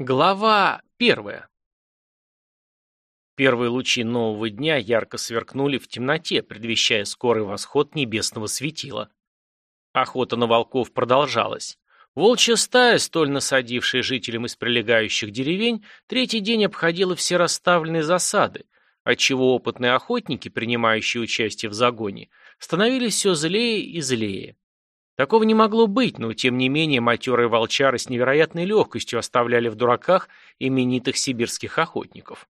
Глава первая. Первые лучи нового дня ярко сверкнули в темноте, предвещая скорый восход небесного светила. Охота на волков продолжалась. Волчья стая, столь насадившая жителям из прилегающих деревень, третий день обходила все расставленные засады, отчего опытные охотники, принимающие участие в загоне, становились все злее и злее. Такого не могло быть, но тем не менее матерые волчары с невероятной легкостью оставляли в дураках именитых сибирских охотников.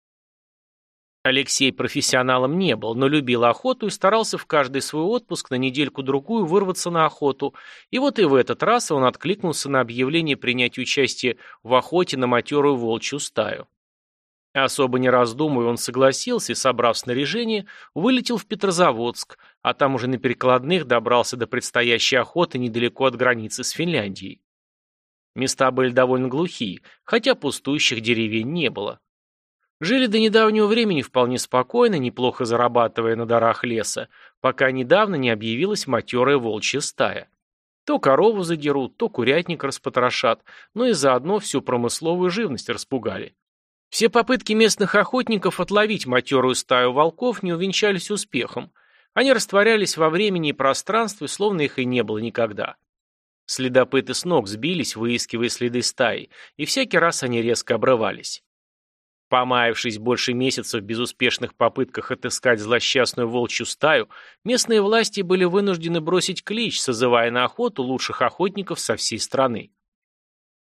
Алексей профессионалом не был, но любил охоту и старался в каждый свой отпуск на недельку-другую вырваться на охоту, и вот и в этот раз он откликнулся на объявление принять участие в охоте на матерую волчью стаю. Особо не раздумывая, он согласился и, собрав снаряжение, вылетел в Петрозаводск, а там уже на перекладных добрался до предстоящей охоты недалеко от границы с Финляндией. Места были довольно глухие, хотя пустующих деревень не было. Жили до недавнего времени вполне спокойно, неплохо зарабатывая на дарах леса, пока недавно не объявилась матерая волчья стая. То корову задерут, то курятник распотрошат, но и заодно всю промысловую живность распугали. Все попытки местных охотников отловить матерую стаю волков не увенчались успехом. Они растворялись во времени и пространстве, словно их и не было никогда. Следопыты с ног сбились, выискивая следы стаи, и всякий раз они резко обрывались. Помаявшись больше месяца в безуспешных попытках отыскать злосчастную волчью стаю, местные власти были вынуждены бросить клич, созывая на охоту лучших охотников со всей страны.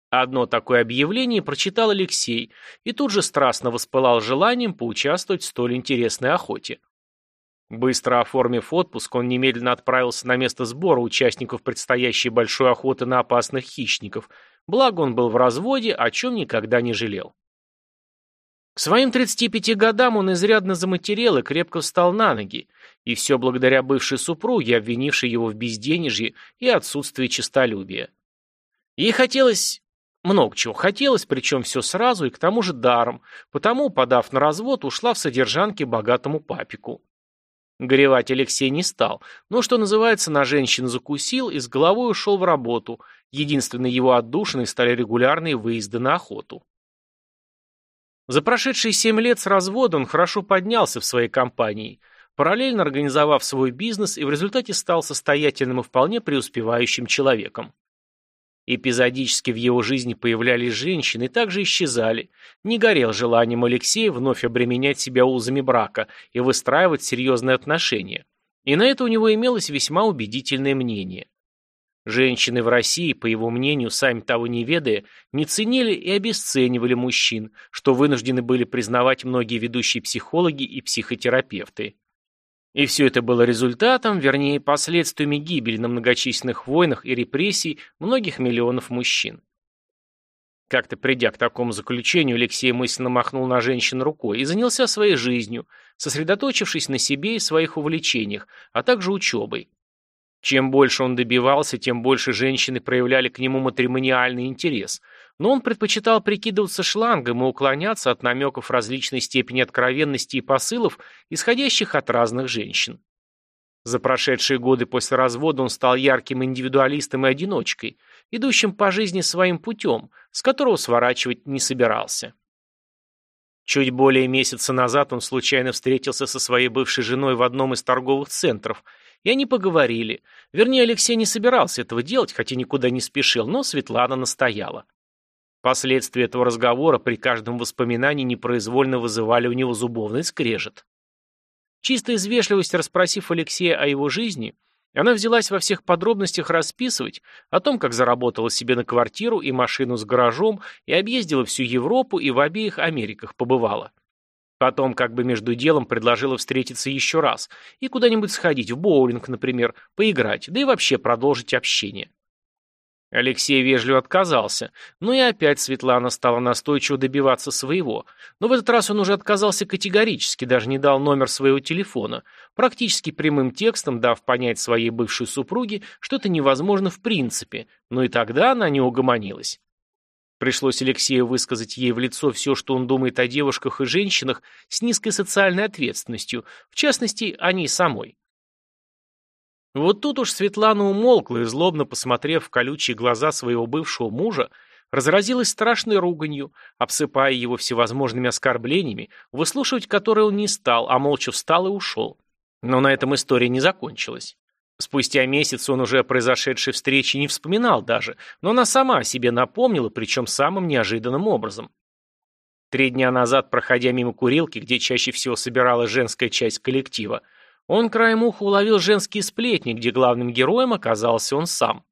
Одно такое объявление прочитал Алексей и тут же страстно воспылал желанием поучаствовать в столь интересной охоте. Быстро оформив отпуск, он немедленно отправился на место сбора участников предстоящей большой охоты на опасных хищников, благо он был в разводе, о чем никогда не жалел. К своим 35 годам он изрядно заматерел и крепко встал на ноги, и все благодаря бывшей супруге, обвинившей его в безденежье и отсутствии честолюбия. Ей хотелось много чего хотелось, причем все сразу и к тому же даром, потому, подав на развод, ушла в содержанке богатому папику. Горевать Алексей не стал, но, что называется, на женщин закусил и с головой ушел в работу. Единственной его отдушиной стали регулярные выезды на охоту. За прошедшие семь лет с развода он хорошо поднялся в своей компании, параллельно организовав свой бизнес и в результате стал состоятельным и вполне преуспевающим человеком. Эпизодически в его жизни появлялись женщины и также исчезали. Не горел желанием Алексея вновь обременять себя узами брака и выстраивать серьезные отношения. И на это у него имелось весьма убедительное мнение. Женщины в России, по его мнению, сами того не ведая, не ценили и обесценивали мужчин, что вынуждены были признавать многие ведущие психологи и психотерапевты. И все это было результатом, вернее, последствиями гибели на многочисленных войнах и репрессий многих миллионов мужчин. Как-то придя к такому заключению, Алексей мысленно махнул на женщин рукой и занялся своей жизнью, сосредоточившись на себе и своих увлечениях, а также учебой. Чем больше он добивался, тем больше женщины проявляли к нему матримониальный интерес – но он предпочитал прикидываться шлангом и уклоняться от намеков различной степени откровенности и посылов, исходящих от разных женщин. За прошедшие годы после развода он стал ярким индивидуалистом и одиночкой, идущим по жизни своим путем, с которого сворачивать не собирался. Чуть более месяца назад он случайно встретился со своей бывшей женой в одном из торговых центров, и они поговорили. Вернее, Алексей не собирался этого делать, хотя никуда не спешил, но Светлана настояла. Последствия этого разговора при каждом воспоминании непроизвольно вызывали у него зубовный скрежет. Чисто из вежливости расспросив Алексея о его жизни, она взялась во всех подробностях расписывать о том, как заработала себе на квартиру и машину с гаражом и объездила всю Европу и в обеих Америках побывала. Потом как бы между делом предложила встретиться еще раз и куда-нибудь сходить, в боулинг, например, поиграть, да и вообще продолжить общение. Алексей вежливо отказался, но и опять Светлана стала настойчиво добиваться своего. Но в этот раз он уже отказался категорически, даже не дал номер своего телефона, практически прямым текстом дав понять своей бывшей супруге, что это невозможно в принципе, но и тогда она не угомонилась. Пришлось Алексею высказать ей в лицо все, что он думает о девушках и женщинах с низкой социальной ответственностью, в частности, о ней самой. Вот тут уж Светлана умолкла и, злобно посмотрев в колючие глаза своего бывшего мужа, разразилась страшной руганью, обсыпая его всевозможными оскорблениями, выслушивать которые он не стал, а молча встал и ушел. Но на этом история не закончилась. Спустя месяц он уже о произошедшей встрече не вспоминал даже, но она сама о себе напомнила, причем самым неожиданным образом. Три дня назад, проходя мимо курилки, где чаще всего собиралась женская часть коллектива, он краем уха уловил женские сплетни, где главным героем оказался он сам.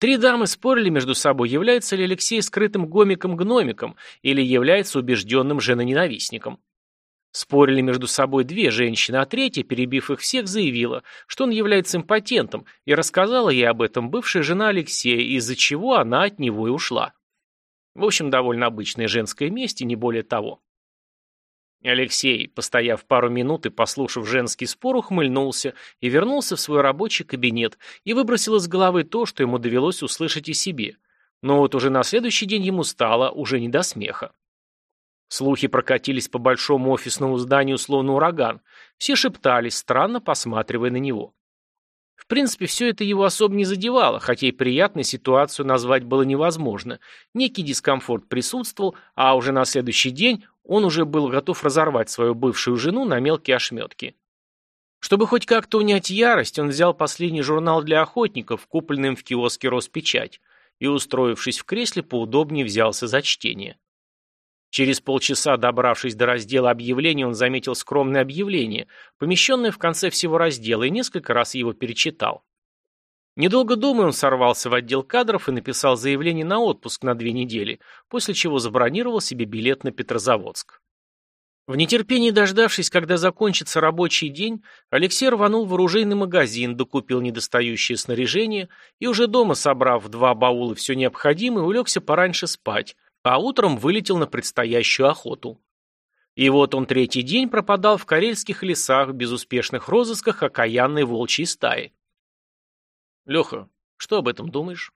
Три дамы спорили между собой, является ли Алексей скрытым гомиком-гномиком или является убежденным женоненавистником. Спорили между собой две женщины, а третья, перебив их всех, заявила, что он является импотентом, и рассказала ей об этом бывшая жена Алексея, из-за чего она от него и ушла. В общем, довольно обычное женское месть и не более того. Алексей, постояв пару минут и послушав женский спор, ухмыльнулся и вернулся в свой рабочий кабинет и выбросил из головы то, что ему довелось услышать о себе. Но вот уже на следующий день ему стало уже не до смеха. Слухи прокатились по большому офисному зданию словно ураган. Все шептались, странно посматривая на него. В принципе, все это его особо не задевало, хотя и приятной ситуацию назвать было невозможно. Некий дискомфорт присутствовал, а уже на следующий день он уже был готов разорвать свою бывшую жену на мелкие ошметки. Чтобы хоть как-то унять ярость, он взял последний журнал для охотников, купленный в киоске «Роспечать», и, устроившись в кресле, поудобнее взялся за чтение. Через полчаса, добравшись до раздела объявлений, он заметил скромное объявление, помещенное в конце всего раздела, и несколько раз его перечитал. Недолго думая, он сорвался в отдел кадров и написал заявление на отпуск на две недели, после чего забронировал себе билет на Петрозаводск. В нетерпении дождавшись, когда закончится рабочий день, Алексей рванул в оружейный магазин, докупил недостающее снаряжение и уже дома, собрав в два баула все необходимое, улегся пораньше спать, а утром вылетел на предстоящую охоту. И вот он третий день пропадал в карельских лесах в безуспешных розысках окаянной волчьей стаи. «Леха, что об этом думаешь?»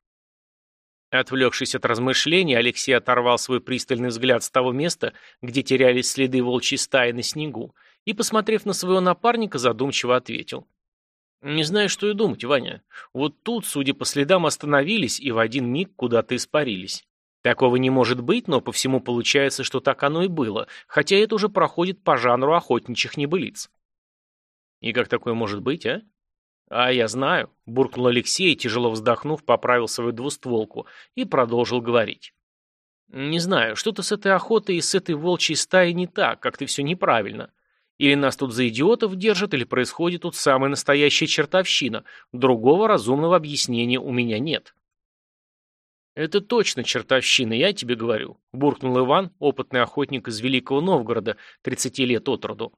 Отвлекшись от размышлений, Алексей оторвал свой пристальный взгляд с того места, где терялись следы волчьей стаи на снегу, и, посмотрев на своего напарника, задумчиво ответил. «Не знаю, что и думать, Ваня. Вот тут, судя по следам, остановились и в один миг куда-то испарились. Такого не может быть, но по всему получается, что так оно и было, хотя это уже проходит по жанру охотничьих небылиц. И как такое может быть, а? А я знаю, буркнул Алексей, тяжело вздохнув, поправил свою двустволку и продолжил говорить. Не знаю, что-то с этой охотой и с этой волчьей стаей не так, как-то все неправильно. Или нас тут за идиотов держат, или происходит тут самая настоящая чертовщина. Другого разумного объяснения у меня нет. «Это точно чертовщина, я тебе говорю», – буркнул Иван, опытный охотник из Великого Новгорода, 30 лет от роду.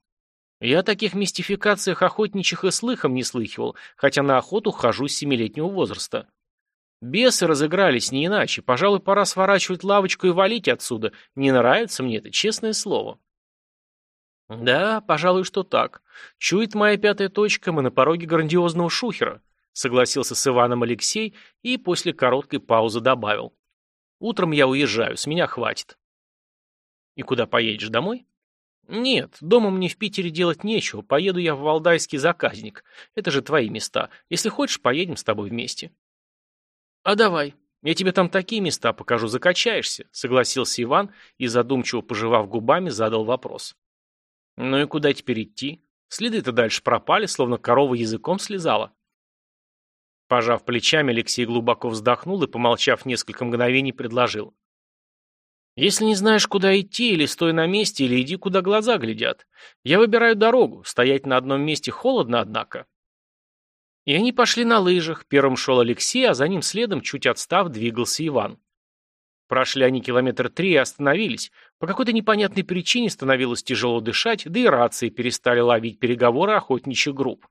«Я о таких мистификациях охотничьих и слыхом не слыхивал, хотя на охоту хожу с семилетнего возраста. Бесы разыгрались не иначе, пожалуй, пора сворачивать лавочку и валить отсюда. Не нравится мне это, честное слово». «Да, пожалуй, что так. Чует моя пятая точка, мы на пороге грандиозного шухера». Согласился с Иваном Алексей и после короткой паузы добавил. Утром я уезжаю, с меня хватит. И куда поедешь, домой? Нет, дома мне в Питере делать нечего, поеду я в Валдайский заказник. Это же твои места. Если хочешь, поедем с тобой вместе. А давай, я тебе там такие места покажу, закачаешься, согласился Иван и, задумчиво пожевав губами, задал вопрос. Ну и куда теперь идти? Следы-то дальше пропали, словно корова языком слезала. Пожав плечами, Алексей глубоко вздохнул и, помолчав несколько мгновений, предложил. «Если не знаешь, куда идти, или стой на месте, или иди, куда глаза глядят. Я выбираю дорогу. Стоять на одном месте холодно, однако». И они пошли на лыжах. Первым шел Алексей, а за ним следом, чуть отстав, двигался Иван. Прошли они километр три и остановились. По какой-то непонятной причине становилось тяжело дышать, да и рации перестали ловить переговоры охотничьих групп.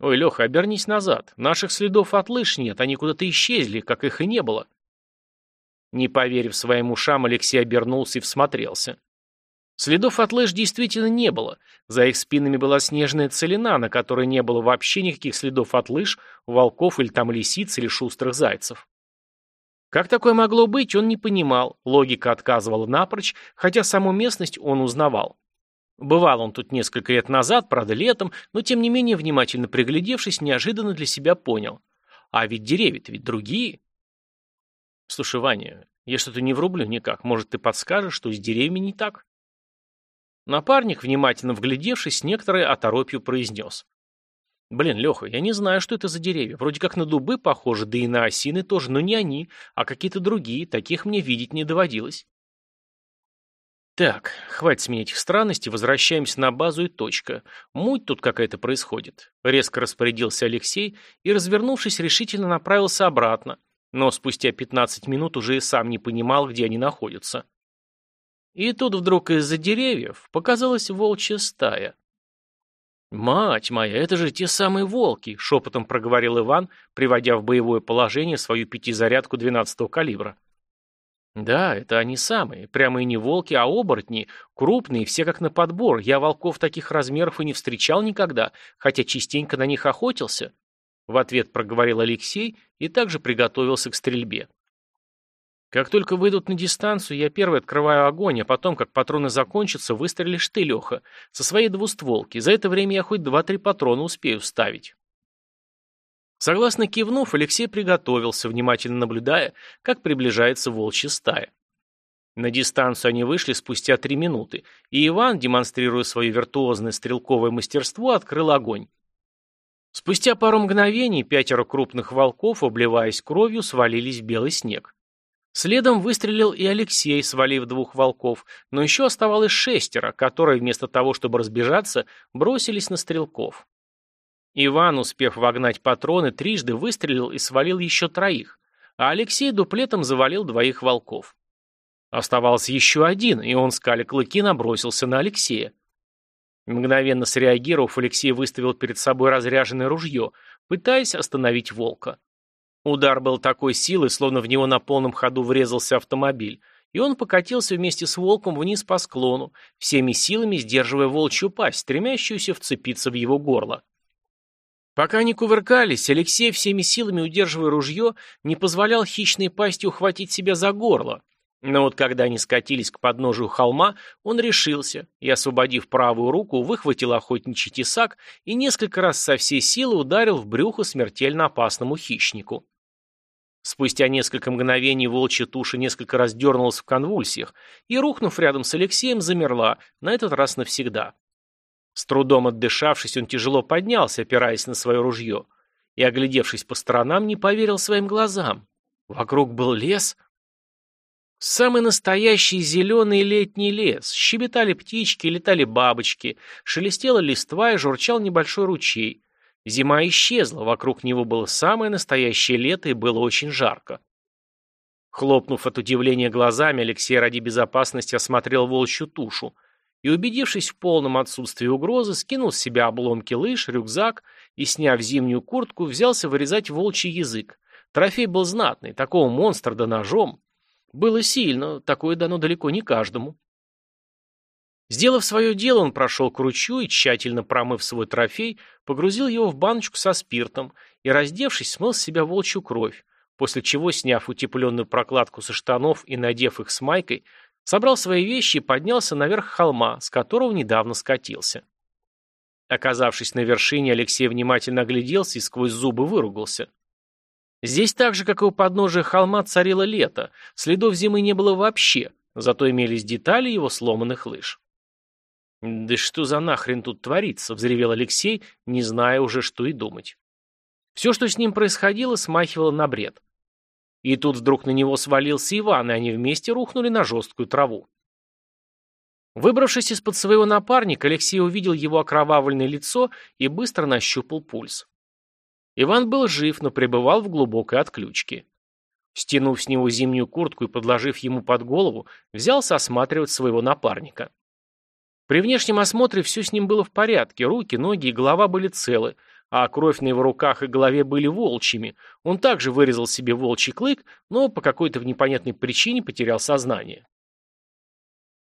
«Ой, Леха, обернись назад. Наших следов от лыж нет, они куда-то исчезли, как их и не было». Не поверив своим ушам, Алексей обернулся и всмотрелся. Следов от лыж действительно не было. За их спинами была снежная целина, на которой не было вообще никаких следов от лыж, волков или там лисиц или шустрых зайцев. Как такое могло быть, он не понимал, логика отказывала напрочь, хотя саму местность он узнавал. Бывал он тут несколько лет назад, правда летом, но тем не менее, внимательно приглядевшись, неожиданно для себя понял. А ведь деревья ведь другие. Слушай, Ваня, я что-то не врублю никак. Может, ты подскажешь, что с деревьями не так? Напарник, внимательно вглядевшись, некоторые оторопью произнес. Блин, Леха, я не знаю, что это за деревья. Вроде как на дубы похожи, да и на осины тоже, но не они, а какие-то другие. Таких мне видеть не доводилось. Так, хватит с меня этих странностей, возвращаемся на базу и точка. Муть тут какая-то происходит. Резко распорядился Алексей и, развернувшись, решительно направился обратно, но спустя 15 минут уже и сам не понимал, где они находятся. И тут вдруг из-за деревьев показалась волчья стая. «Мать моя, это же те самые волки!» — шепотом проговорил Иван, приводя в боевое положение свою пятизарядку 12-го калибра. Да, это они самые. Прямо и не волки, а оборотни. Крупные, все как на подбор. Я волков таких размеров и не встречал никогда, хотя частенько на них охотился. В ответ проговорил Алексей и также приготовился к стрельбе. Как только выйдут на дистанцию, я первый открываю огонь, а потом, как патроны закончатся, выстрелишь ты, Леха, со своей двустволки. За это время я хоть два-три патрона успею вставить. Согласно кивнув, Алексей приготовился, внимательно наблюдая, как приближается волчья стая. На дистанцию они вышли спустя три минуты, и Иван, демонстрируя свое виртуозное стрелковое мастерство, открыл огонь. Спустя пару мгновений пятеро крупных волков, обливаясь кровью, свалились в белый снег. Следом выстрелил и Алексей, свалив двух волков, но еще оставалось шестеро, которые вместо того, чтобы разбежаться, бросились на стрелков. Иван, успев вогнать патроны, трижды выстрелил и свалил еще троих, а Алексей дуплетом завалил двоих волков. Оставался еще один, и он, скаля клыки, набросился на Алексея. Мгновенно среагировав, Алексей выставил перед собой разряженное ружье, пытаясь остановить волка. Удар был такой силы, словно в него на полном ходу врезался автомобиль, и он покатился вместе с волком вниз по склону, всеми силами сдерживая волчью пасть, стремящуюся вцепиться в его горло. Пока они кувыркались, Алексей, всеми силами удерживая ружье, не позволял хищной пасти ухватить себя за горло. Но вот когда они скатились к подножию холма, он решился и, освободив правую руку, выхватил охотничий тесак и несколько раз со всей силы ударил в брюхо смертельно опасному хищнику. Спустя несколько мгновений волчья туша несколько раз дернулась в конвульсиях и, рухнув рядом с Алексеем, замерла, на этот раз навсегда. С трудом отдышавшись, он тяжело поднялся, опираясь на свое ружье, и, оглядевшись по сторонам, не поверил своим глазам. Вокруг был лес. Самый настоящий зеленый летний лес. Щебетали птички, летали бабочки, шелестела листва и журчал небольшой ручей. Зима исчезла, вокруг него было самое настоящее лето и было очень жарко. Хлопнув от удивления глазами, Алексей ради безопасности осмотрел волчью тушу, и, убедившись в полном отсутствии угрозы, скинул с себя обломки лыж, рюкзак и, сняв зимнюю куртку, взялся вырезать волчий язык. Трофей был знатный, такого монстра да ножом. Было сильно, такое дано далеко не каждому. Сделав свое дело, он прошел к ручью и, тщательно промыв свой трофей, погрузил его в баночку со спиртом и, раздевшись, смыл с себя волчью кровь, после чего, сняв утепленную прокладку со штанов и надев их с майкой, собрал свои вещи и поднялся наверх холма, с которого недавно скатился. Оказавшись на вершине, Алексей внимательно огляделся и сквозь зубы выругался. Здесь так же, как и у подножия холма, царило лето, следов зимы не было вообще, зато имелись детали его сломанных лыж. «Да что за нахрен тут творится?» — взревел Алексей, не зная уже, что и думать. Все, что с ним происходило, смахивало на бред. И тут вдруг на него свалился Иван, и они вместе рухнули на жесткую траву. Выбравшись из-под своего напарника, Алексей увидел его окровавленное лицо и быстро нащупал пульс. Иван был жив, но пребывал в глубокой отключке. Стянув с него зимнюю куртку и подложив ему под голову, взялся осматривать своего напарника. При внешнем осмотре все с ним было в порядке, руки, ноги и голова были целы, а кровь на его руках и голове были волчьими. Он также вырезал себе волчий клык, но по какой-то непонятной причине потерял сознание.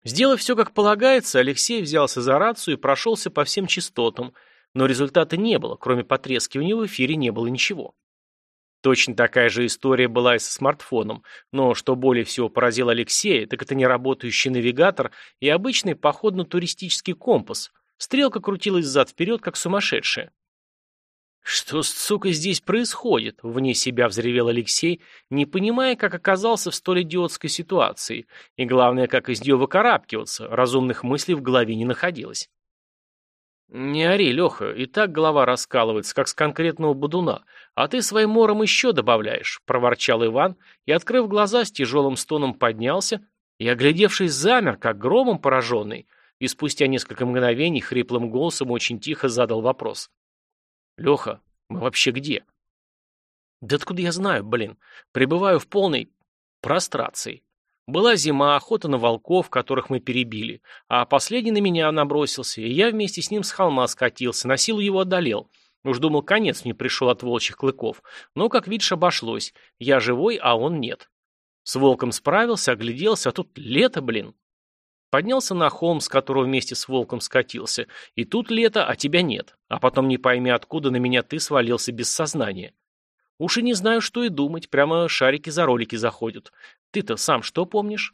Сделав все как полагается, Алексей взялся за рацию и прошелся по всем частотам, но результата не было, кроме потрескивания в эфире не было ничего. Точно такая же история была и со смартфоном, но что более всего поразило Алексея, так это неработающий навигатор и обычный походно-туристический компас. Стрелка крутилась зад-вперед, как сумасшедшая. «Что, сука, здесь происходит?» — вне себя взревел Алексей, не понимая, как оказался в столь идиотской ситуации, и, главное, как из нее выкарабкиваться, разумных мыслей в голове не находилось. «Не ори, Леха, и так голова раскалывается, как с конкретного будуна, а ты своим мором еще добавляешь», — проворчал Иван и, открыв глаза, с тяжелым стоном поднялся и, оглядевшись, замер, как громом пораженный, и спустя несколько мгновений хриплым голосом очень тихо задал вопрос. «Леха, мы вообще где?» «Да откуда я знаю, блин? Пребываю в полной прострации. Была зима, охота на волков, которых мы перебили, а последний на меня набросился, и я вместе с ним с холма скатился, на силу его одолел. Уж думал, конец мне пришел от волчьих клыков, но, как видишь, обошлось. Я живой, а он нет. С волком справился, огляделся, а тут лето, блин. Поднялся на холм, с которого вместе с волком скатился, и тут лето, а тебя нет. А потом не пойми, откуда на меня ты свалился без сознания. Уж и не знаю, что и думать, прямо шарики за ролики заходят. Ты-то сам что помнишь?»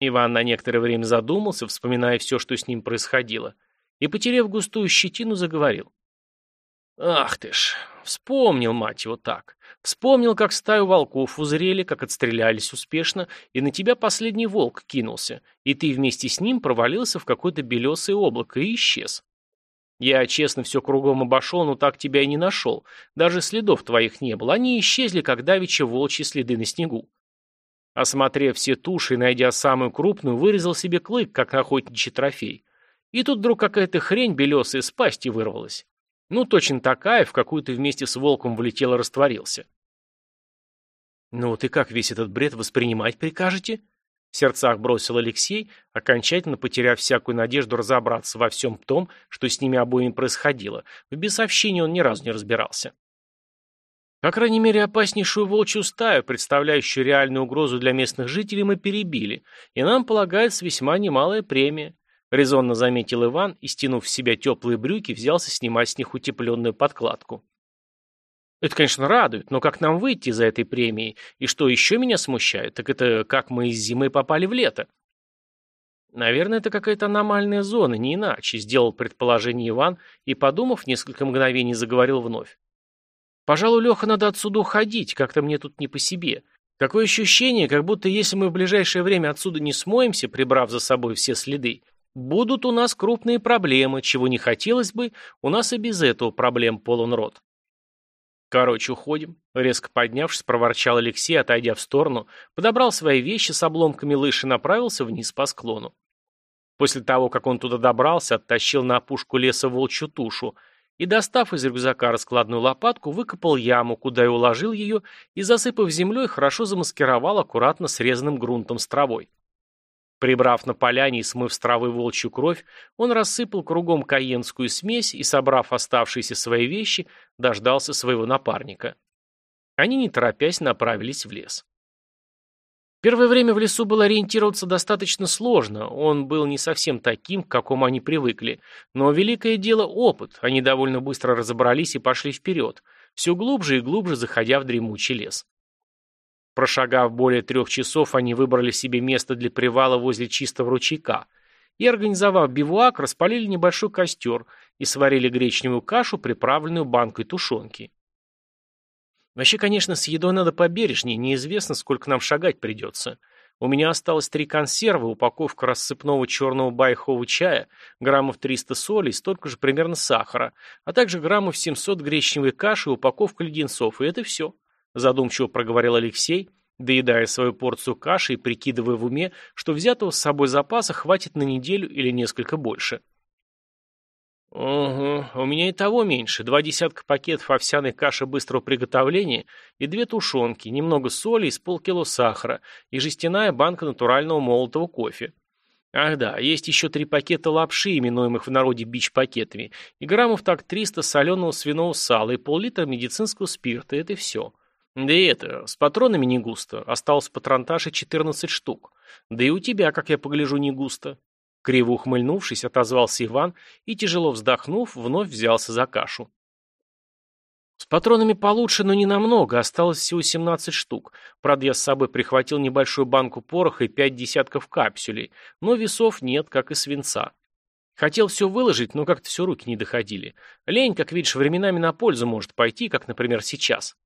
Иван на некоторое время задумался, вспоминая все, что с ним происходило, и, потеряв густую щетину, заговорил. «Ах ты ж! Вспомнил, мать его, так. Вспомнил, как стаю волков узрели, как отстрелялись успешно, и на тебя последний волк кинулся, и ты вместе с ним провалился в какое-то белесое облако и исчез. Я, честно, все кругом обошел, но так тебя и не нашел. Даже следов твоих не было. Они исчезли, как давеча волчьи следы на снегу. Осмотрев все туши и найдя самую крупную, вырезал себе клык, как охотничий трофей. И тут вдруг какая-то хрень белесая с пасти вырвалась. Ну, точно такая, в какую ты вместе с волком влетел и растворился. «Ну, ты как весь этот бред воспринимать прикажете?» В сердцах бросил Алексей, окончательно потеряв всякую надежду разобраться во всем том, что с ними обоими происходило. В бесовщине он ни разу не разбирался. По крайней мере, опаснейшую волчью стаю, представляющую реальную угрозу для местных жителей, мы перебили, и нам полагается весьма немалая премия. Резонно заметил Иван и, стянув в себя теплые брюки, взялся снимать с них утепленную подкладку. Это, конечно, радует, но как нам выйти из этой премии? И что еще меня смущает, так это как мы из зимы попали в лето. Наверное, это какая-то аномальная зона, не иначе, сделал предположение Иван и, подумав, несколько мгновений заговорил вновь. Пожалуй, Леха, надо отсюда уходить, как-то мне тут не по себе. Такое ощущение, как будто если мы в ближайшее время отсюда не смоемся, прибрав за собой все следы, будут у нас крупные проблемы, чего не хотелось бы, у нас и без этого проблем полон рот. Короче, уходим. Резко поднявшись, проворчал Алексей, отойдя в сторону, подобрал свои вещи с обломками лыж и направился вниз по склону. После того, как он туда добрался, оттащил на опушку леса волчью тушу, и, достав из рюкзака раскладную лопатку, выкопал яму, куда и уложил ее, и, засыпав землей, хорошо замаскировал аккуратно срезанным грунтом с травой. Прибрав на поляне и смыв с травы волчью кровь, он рассыпал кругом каенскую смесь и, собрав оставшиеся свои вещи, дождался своего напарника. Они, не торопясь, направились в лес. Первое время в лесу было ориентироваться достаточно сложно, он был не совсем таким, к какому они привыкли, но великое дело опыт, они довольно быстро разобрались и пошли вперед, все глубже и глубже заходя в дремучий лес. Прошагав более трех часов, они выбрали себе место для привала возле чистого ручейка и, организовав бивуак, распалили небольшой костер и сварили гречневую кашу, приправленную банкой тушенки. Вообще, конечно, с едой надо побережнее, неизвестно, сколько нам шагать придется. У меня осталось три консервы, упаковка рассыпного черного байхового чая, граммов 300 соли и столько же примерно сахара, а также граммов 700 гречневой каши и упаковка леденцов, и это все. Задумчиво проговорил Алексей, доедая свою порцию каши и прикидывая в уме, что взятого с собой запаса хватит на неделю или несколько больше. «Угу, у меня и того меньше. Два десятка пакетов овсяной каши быстрого приготовления и две тушенки, немного соли и с полкило сахара, и жестяная банка натурального молотого кофе. Ах да, есть еще три пакета лапши, именуемых в народе бич-пакетами, и граммов так 300 соленого свиного сала и пол-литра медицинского спирта, это все. Да и это, с патронами не густо, осталось патронташи 14 штук. Да и у тебя, как я погляжу, не густо. Криво ухмыльнувшись, отозвался Иван и, тяжело вздохнув, вновь взялся за кашу. С патронами получше, но не намного, осталось всего 17 штук. Правда, я с собой прихватил небольшую банку пороха и пять десятков капсулей, но весов нет, как и свинца. Хотел все выложить, но как-то все руки не доходили. Лень, как видишь, временами на пользу может пойти, как, например, сейчас.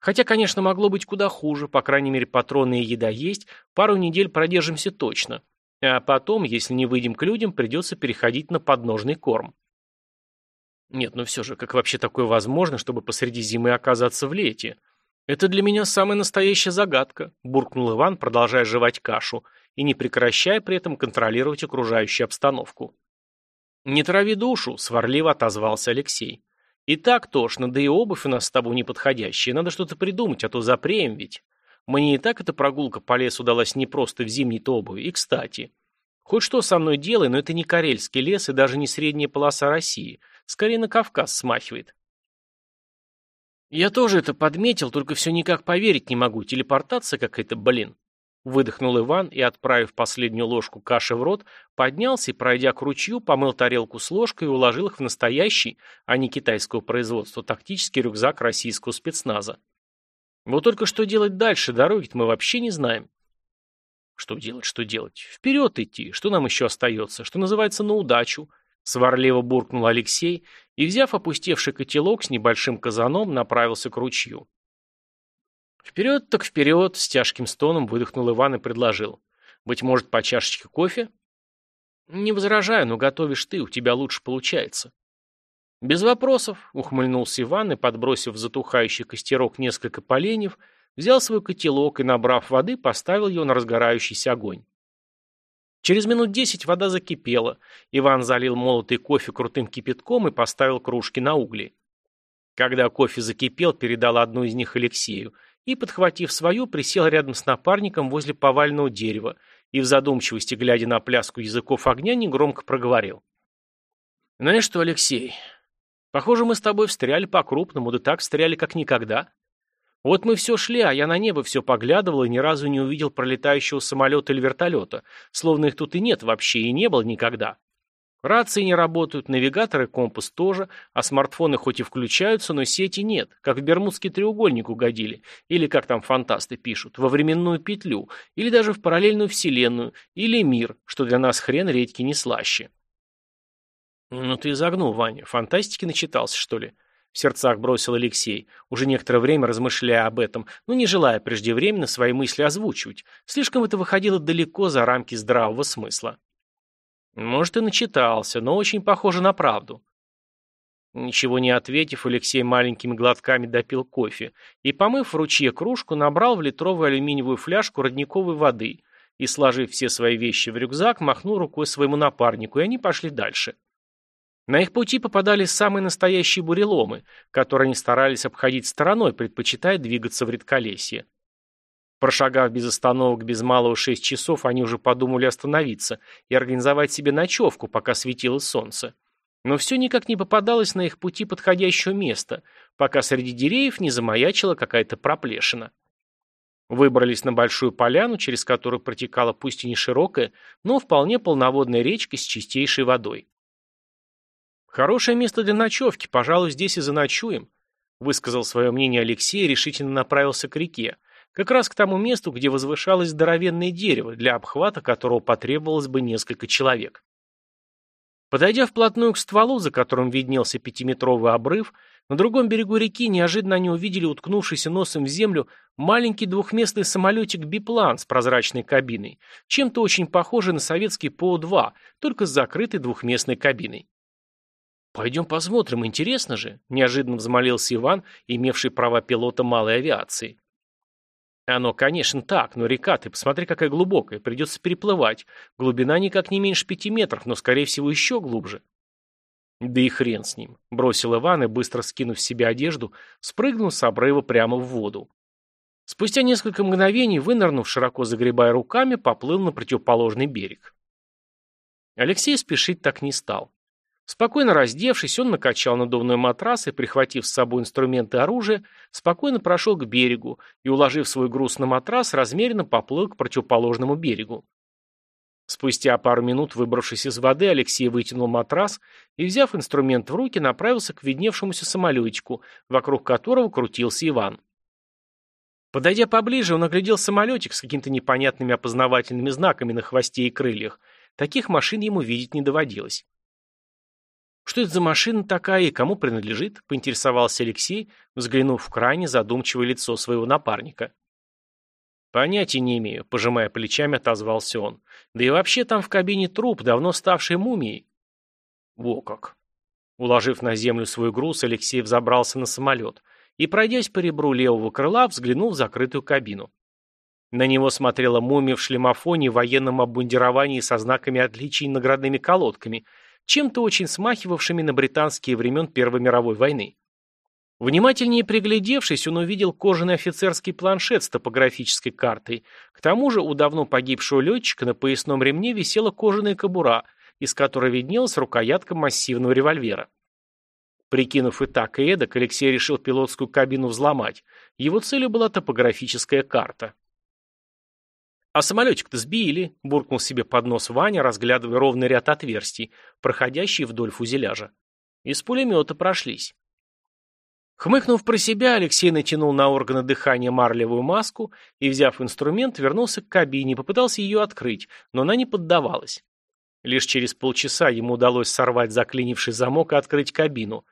Хотя, конечно, могло быть куда хуже, по крайней мере, патроны и еда есть, пару недель продержимся точно. А потом, если не выйдем к людям, придется переходить на подножный корм. Нет, ну все же, как вообще такое возможно, чтобы посреди зимы оказаться в лете? Это для меня самая настоящая загадка, буркнул Иван, продолжая жевать кашу и не прекращая при этом контролировать окружающую обстановку. «Не трави душу», — сварливо отозвался Алексей. «И так тошно, да и обувь у нас с тобой неподходящая. Надо что-то придумать, а то запреем ведь. Мне и так эта прогулка по лесу удалась не просто в зимней-то обуви. И, кстати, хоть что со мной делай, но это не Карельский лес и даже не средняя полоса России. Скорее на Кавказ смахивает». «Я тоже это подметил, только все никак поверить не могу. Телепортация какая-то, блин». Выдохнул Иван и, отправив последнюю ложку каши в рот, поднялся и, пройдя к ручью, помыл тарелку с ложкой и уложил их в настоящий, а не китайского производства, тактический рюкзак российского спецназа. Вот только что делать дальше, дороги мы вообще не знаем. Что делать, что делать? Вперед идти, что нам еще остается, что называется на удачу, сварливо буркнул Алексей и, взяв опустевший котелок с небольшим казаном, направился к ручью. «Вперед так вперед!» — с тяжким стоном выдохнул Иван и предложил. «Быть может, по чашечке кофе?» «Не возражаю, но готовишь ты, у тебя лучше получается». «Без вопросов», — ухмыльнулся Иван и, подбросив в затухающий костерок несколько поленьев, взял свой котелок и, набрав воды, поставил его на разгорающийся огонь. Через минут десять вода закипела. Иван залил молотый кофе крутым кипятком и поставил кружки на угли. Когда кофе закипел, передал одну из них Алексею и, подхватив свою, присел рядом с напарником возле повального дерева и в задумчивости, глядя на пляску языков огня, негромко проговорил. «Знаешь что, Алексей, похоже, мы с тобой встряли по-крупному, да так встряли, как никогда. Вот мы все шли, а я на небо все поглядывал и ни разу не увидел пролетающего самолета или вертолета, словно их тут и нет вообще, и не было никогда. Рации не работают, навигаторы, компас тоже, а смартфоны хоть и включаются, но сети нет, как в Бермудский треугольник угодили, или, как там фантасты пишут, во временную петлю, или даже в параллельную вселенную, или мир, что для нас хрен редьки не слаще. «Ну ты загнул, Ваня, фантастики начитался, что ли?» В сердцах бросил Алексей, уже некоторое время размышляя об этом, но не желая преждевременно свои мысли озвучивать. Слишком это выходило далеко за рамки здравого смысла. Может, и начитался, но очень похоже на правду. Ничего не ответив, Алексей маленькими глотками допил кофе и, помыв в ручье кружку, набрал в литровую алюминиевую фляжку родниковой воды и, сложив все свои вещи в рюкзак, махнул рукой своему напарнику, и они пошли дальше. На их пути попадались самые настоящие буреломы, которые они старались обходить стороной, предпочитая двигаться в редколесье. Прошагав без остановок без малого шесть часов, они уже подумали остановиться и организовать себе ночевку, пока светило солнце. Но все никак не попадалось на их пути подходящего места, пока среди деревьев не замаячила какая-то проплешина. Выбрались на большую поляну, через которую протекала пусть и не широкая, но вполне полноводная речка с чистейшей водой. «Хорошее место для ночевки, пожалуй, здесь и заночуем», высказал свое мнение Алексей и решительно направился к реке, как раз к тому месту, где возвышалось здоровенное дерево, для обхвата которого потребовалось бы несколько человек. Подойдя вплотную к стволу, за которым виднелся пятиметровый обрыв, на другом берегу реки неожиданно они увидели уткнувшийся носом в землю маленький двухместный самолетик-биплан с прозрачной кабиной, чем-то очень похожий на советский ПО-2, только с закрытой двухместной кабиной. «Пойдем посмотрим, интересно же», – неожиданно взмолился Иван, имевший права пилота малой авиации. Оно, конечно, так, но река, ты посмотри, какая глубокая, придется переплывать. Глубина никак не меньше пяти метров, но, скорее всего, еще глубже. Да и хрен с ним, бросил Иван и, быстро скинув с себя одежду, спрыгнул с обрыва прямо в воду. Спустя несколько мгновений, вынырнув, широко загребая руками, поплыл на противоположный берег. Алексей спешить так не стал. Спокойно раздевшись, он накачал надувной матрас и, прихватив с собой инструменты и оружие, спокойно прошел к берегу и, уложив свой груз на матрас, размеренно поплыл к противоположному берегу. Спустя пару минут, выбравшись из воды, Алексей вытянул матрас и, взяв инструмент в руки, направился к видневшемуся самолетику, вокруг которого крутился Иван. Подойдя поближе, он оглядел самолетик с какими-то непонятными опознавательными знаками на хвосте и крыльях. Таких машин ему видеть не доводилось. «Что это за машина такая и кому принадлежит?» — поинтересовался Алексей, взглянув в крайне задумчивое лицо своего напарника. «Понятия не имею», — пожимая плечами, отозвался он. «Да и вообще там в кабине труп, давно ставший мумией». «Во как!» Уложив на землю свой груз, Алексей взобрался на самолет и, пройдясь по ребру левого крыла, взглянул в закрытую кабину. На него смотрела мумия в шлемофоне, военном обмундировании со знаками отличий и наградными колодками, чем-то очень смахивавшими на британские времен Первой мировой войны. Внимательнее приглядевшись, он увидел кожаный офицерский планшет с топографической картой. К тому же у давно погибшего летчика на поясном ремне висела кожаная кобура, из которой виднелась рукоятка массивного револьвера. Прикинув и так, и эдак, Алексей решил пилотскую кабину взломать. Его целью была топографическая карта. «А самолетик-то сбили», — буркнул себе под нос Ваня, разглядывая ровный ряд отверстий, проходящие вдоль фузеляжа. Из пулемета прошлись. Хмыкнув про себя, Алексей натянул на органы дыхания марлевую маску и, взяв инструмент, вернулся к кабине, попытался ее открыть, но она не поддавалась. Лишь через полчаса ему удалось сорвать заклинивший замок и открыть кабину.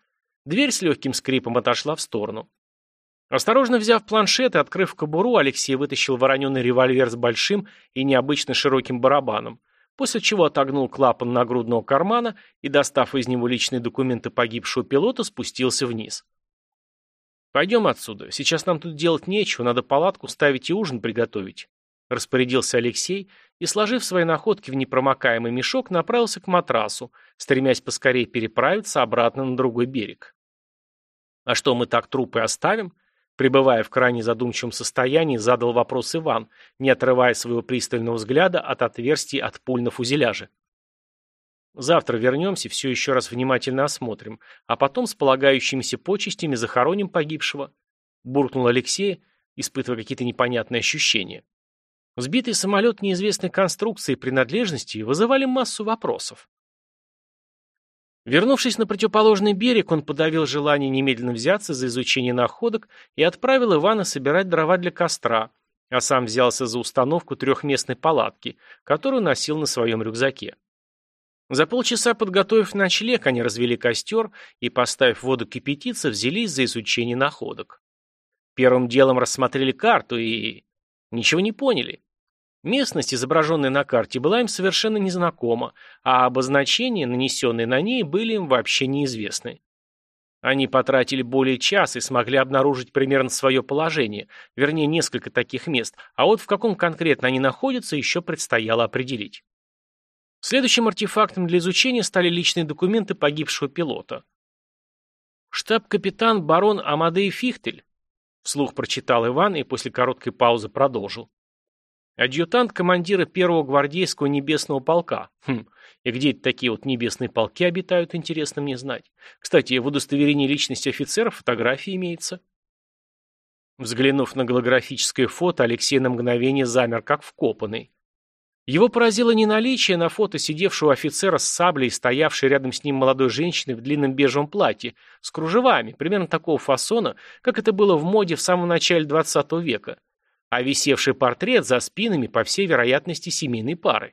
Дверь с легким скрипом отошла в сторону. Осторожно взяв планшет и открыв кобуру, Алексей вытащил вороненый револьвер с большим и необычно широким барабаном, после чего отогнул клапан нагрудного кармана и, достав из него личные документы погибшего пилота, спустился вниз. «Пойдем отсюда. Сейчас нам тут делать нечего, надо палатку ставить и ужин приготовить», распорядился Алексей и, сложив свои находки в непромокаемый мешок, направился к матрасу, стремясь поскорее переправиться обратно на другой берег. «А что, мы так трупы оставим?» Пребывая в крайне задумчивом состоянии, задал вопрос Иван, не отрывая своего пристального взгляда от отверстий от пуль на фузеляже. Завтра вернемся, все еще раз внимательно осмотрим, а потом с полагающимися почестями захороним погибшего. Буркнул Алексей, испытывая какие-то непонятные ощущения. Сбитый самолет неизвестной конструкции и принадлежности вызывали массу вопросов. Вернувшись на противоположный берег, он подавил желание немедленно взяться за изучение находок и отправил Ивана собирать дрова для костра, а сам взялся за установку трехместной палатки, которую носил на своем рюкзаке. За полчаса подготовив ночлег, они развели костер и, поставив воду кипятиться, взялись за изучение находок. Первым делом рассмотрели карту и... ничего не поняли. Местность, изображенная на карте, была им совершенно незнакома, а обозначения, нанесенные на ней, были им вообще неизвестны. Они потратили более часа и смогли обнаружить примерно свое положение, вернее, несколько таких мест, а вот в каком конкретно они находятся, еще предстояло определить. Следующим артефактом для изучения стали личные документы погибшего пилота. Штаб-капитан барон Амадей Фихтель, вслух прочитал Иван и после короткой паузы продолжил. Адъютант командира первого гвардейского небесного полка. Хм, и где это такие вот небесные полки обитают, интересно мне знать. Кстати, в удостоверении личности офицеров фотография имеется. Взглянув на голографическое фото, Алексей на мгновение замер, как вкопанный. Его поразило не наличие на фото сидевшего офицера с саблей, стоявшей рядом с ним молодой женщины в длинном бежевом платье, с кружевами, примерно такого фасона, как это было в моде в самом начале XX века а висевший портрет за спинами, по всей вероятности, семейной пары.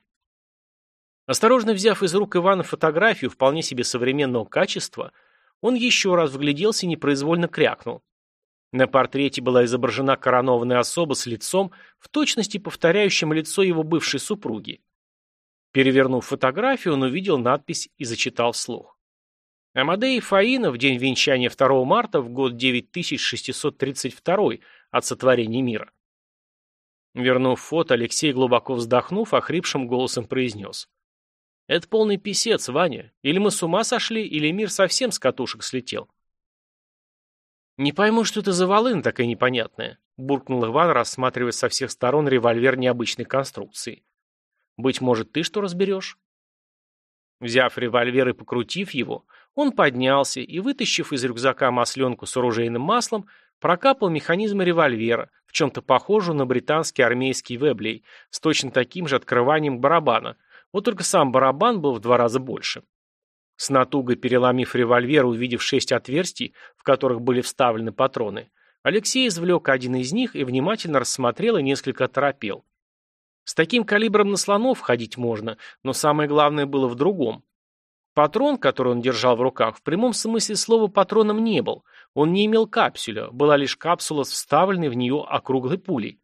Осторожно взяв из рук Ивана фотографию вполне себе современного качества, он еще раз вгляделся и непроизвольно крякнул. На портрете была изображена коронованная особа с лицом, в точности повторяющим лицо его бывшей супруги. Перевернув фотографию, он увидел надпись и зачитал вслух. Амадей Фаина в день венчания 2 марта в год 9632 от сотворения мира. Вернув фото, Алексей, глубоко вздохнув, охрипшим голосом произнес. «Это полный писец, Ваня. Или мы с ума сошли, или мир совсем с катушек слетел». «Не пойму, что это за волын такая непонятная», — буркнул Иван, рассматривая со всех сторон револьвер необычной конструкции. «Быть может, ты что разберешь?» Взяв револьвер и покрутив его, он поднялся и, вытащив из рюкзака масленку с оружейным маслом, Прокапал механизм револьвера, в чем-то похожую на британский армейский веблей, с точно таким же открыванием барабана, вот только сам барабан был в два раза больше. С натугой переломив револьвер, увидев шесть отверстий, в которых были вставлены патроны, Алексей извлек один из них и внимательно рассмотрел и несколько оторопел. С таким калибром на слонов ходить можно, но самое главное было в другом. Патрон, который он держал в руках, в прямом смысле слова патроном не был. Он не имел капсюля, была лишь капсула с вставленной в нее округлой пулей.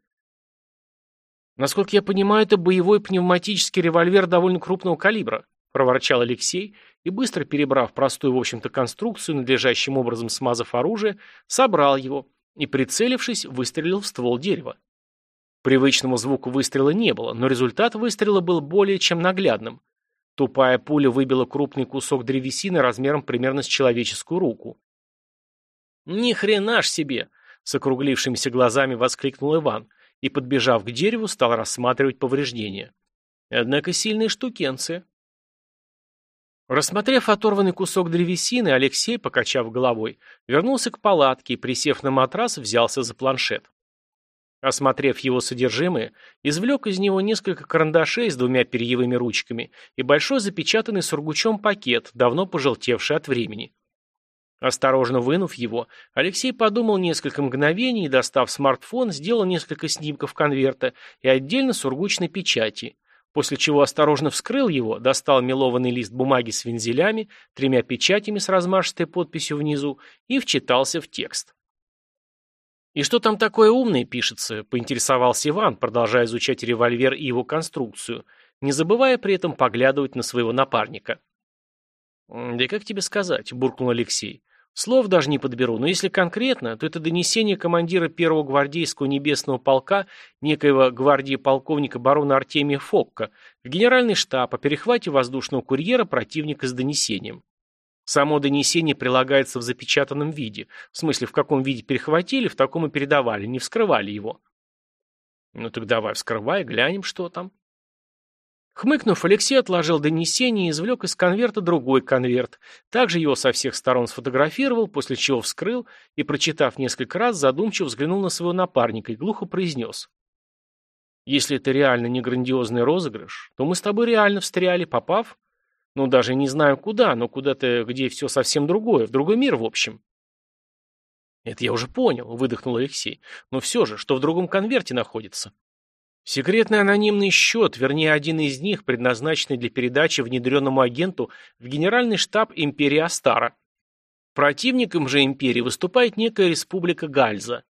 «Насколько я понимаю, это боевой пневматический револьвер довольно крупного калибра», проворчал Алексей и, быстро перебрав простую, в общем-то, конструкцию, надлежащим образом смазав оружие, собрал его и, прицелившись, выстрелил в ствол дерева. Привычному звуку выстрела не было, но результат выстрела был более чем наглядным. Тупая пуля выбила крупный кусок древесины размером примерно с человеческую руку. «Ни хрена ж себе!» — с округлившимися глазами воскликнул Иван и, подбежав к дереву, стал рассматривать повреждения. Однако сильные штукенцы. Рассмотрев оторванный кусок древесины, Алексей, покачав головой, вернулся к палатке и, присев на матрас, взялся за планшет. Осмотрев его содержимое, извлек из него несколько карандашей с двумя перьевыми ручками и большой запечатанный сургучом пакет, давно пожелтевший от времени. Осторожно вынув его, Алексей подумал несколько мгновений и, достав смартфон, сделал несколько снимков конверта и отдельно сургучной печати, после чего осторожно вскрыл его, достал мелованный лист бумаги с вензелями, тремя печатями с размашистой подписью внизу и вчитался в текст. «И что там такое умное пишется?» – поинтересовался Иван, продолжая изучать револьвер и его конструкцию, не забывая при этом поглядывать на своего напарника. «Да как тебе сказать?» – буркнул Алексей. «Слов даже не подберу, но если конкретно, то это донесение командира первого гвардейского небесного полка, некоего гвардии полковника барона Артемия Фокка, в генеральный штаб о перехвате воздушного курьера противника с донесением. Само донесение прилагается в запечатанном виде. В смысле, в каком виде перехватили, в таком и передавали, не вскрывали его. Ну так давай вскрывай, глянем, что там. Хмыкнув, Алексей отложил донесение и извлек из конверта другой конверт. Также его со всех сторон сфотографировал, после чего вскрыл и, прочитав несколько раз, задумчиво взглянул на своего напарника и глухо произнес. «Если это реально не грандиозный розыгрыш, то мы с тобой реально встряли, попав ну, даже не знаю куда, но куда-то, где все совсем другое, в другой мир, в общем. Это я уже понял, выдохнул Алексей. Но все же, что в другом конверте находится? Секретный анонимный счет, вернее, один из них, предназначенный для передачи внедренному агенту в генеральный штаб империи Астара. Противником же империи выступает некая республика Гальза.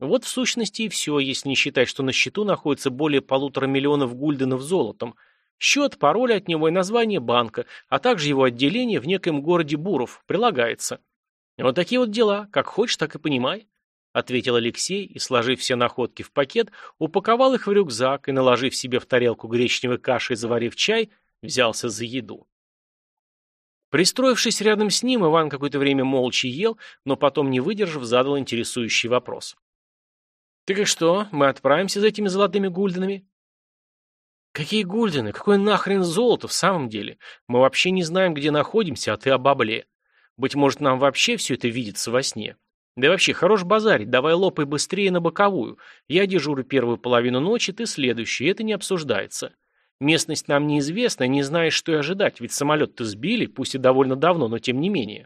Вот в сущности и все, если не считать, что на счету находится более полутора миллионов гульденов золотом – Счет, пароль от него и название банка, а также его отделение в некоем городе Буров прилагается. Вот такие вот дела, как хочешь, так и понимай, ответил Алексей и, сложив все находки в пакет, упаковал их в рюкзак и, наложив себе в тарелку гречневой каши и заварив чай, взялся за еду. Пристроившись рядом с ним, Иван какое-то время молча ел, но потом, не выдержав, задал интересующий вопрос. «Ты как что, мы отправимся за этими золотыми гульденами?» Какие гульдены? Какое нахрен золото в самом деле? Мы вообще не знаем, где находимся, а ты о бабле. Быть может, нам вообще все это видится во сне. Да вообще, хорош базарить, давай лопай быстрее на боковую. Я дежурю первую половину ночи, ты следующую, это не обсуждается. Местность нам неизвестна, не знаешь, что и ожидать, ведь самолет-то сбили, пусть и довольно давно, но тем не менее.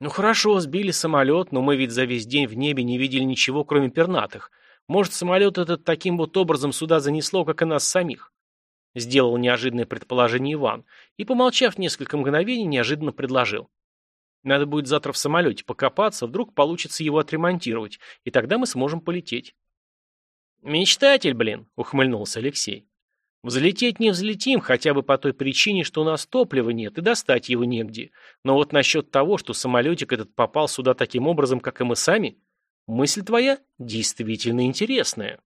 Ну хорошо, сбили самолет, но мы ведь за весь день в небе не видели ничего, кроме пернатых. Может, самолет этот таким вот образом сюда занесло, как и нас самих? Сделал неожиданное предположение Иван и, помолчав несколько мгновений, неожиданно предложил. Надо будет завтра в самолете покопаться, вдруг получится его отремонтировать, и тогда мы сможем полететь. «Мечтатель, блин!» — ухмыльнулся Алексей. «Взлететь не взлетим, хотя бы по той причине, что у нас топлива нет и достать его негде. Но вот насчет того, что самолетик этот попал сюда таким образом, как и мы сами, Мысль твоя действительно интересная.